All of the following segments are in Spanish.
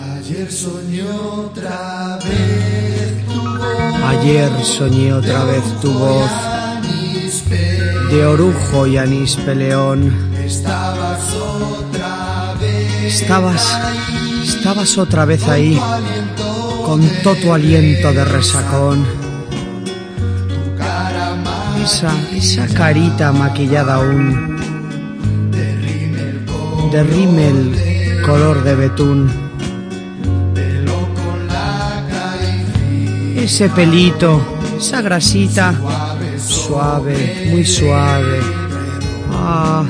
Ayer soñé otra vez tu voz. Ayer soñé otra vez tu voz de orujo y anís peleón. Estabas otra vez. Estabas, estabas otra vez ahí, con todo tu aliento de resacón. Esa, esa carita maquillada aún, de rímel color de betún. Ese pelito, esa grasita, suave, muy suave. Ah,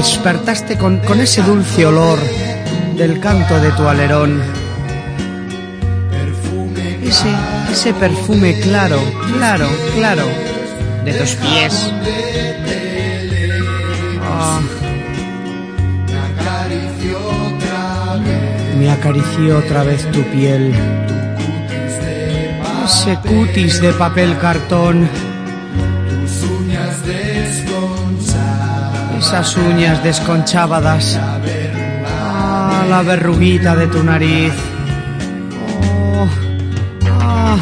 despertaste con, ese dulce olor del canto de tu alerón. Ese, ese perfume claro, claro, claro, de tus pies. Ah, me acarició otra vez tu piel. Ese cutis de papel cartón, esas uñas desconchabadas. Ah, la verruguita de tu nariz. Oh, ah,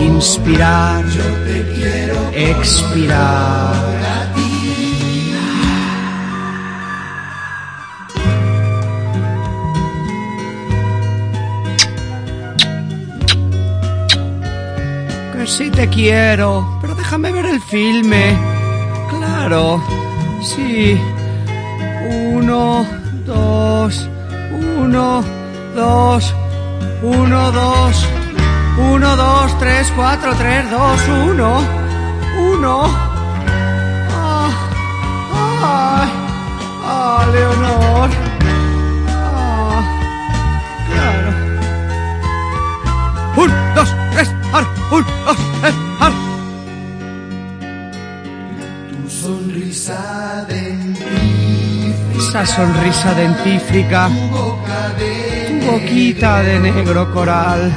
inspirar, te quiero expirar. Sí te quiero, pero déjame ver el filme. Claro, sí. Uno, dos, uno, dos, uno, dos, uno, dos, tres, cuatro, tres, dos, uno, uno. Ah, ay, ah, Leonor. Sonrisa dentífrica, Esa sonrisa dentífrica, boca de tu boquita de negro coral,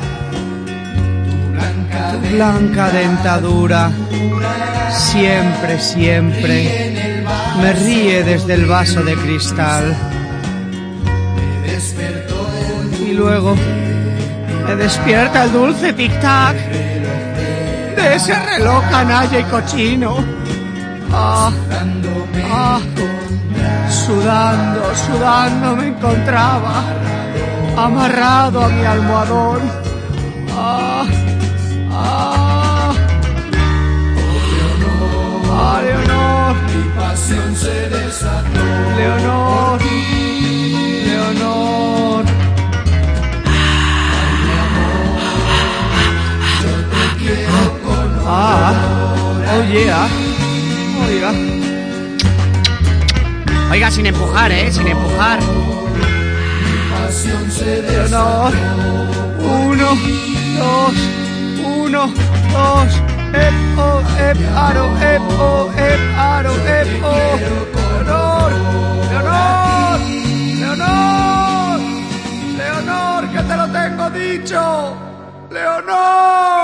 blanca tu blanca dentadura, siempre, siempre me ríe desde el vaso de cristal. Y luego me despierta el dulce tic-tac de ese reloj canalla y cochino. Ah, ah, sudando, sudando me encontraba, amarrado a mi almohadón. Ah, ah, ah, Leonor, mi pasión se desató. Leonor, Leonor. Ah, oh yeah. Oiga. Sin empujar, ¿eh? Sin empujar. Pero no. Uno, dos, uno, dos. Epo, aro, epo, aro, epo. Leonor, Leonor, Leonor, Leonor, que te lo tengo dicho. Leonor.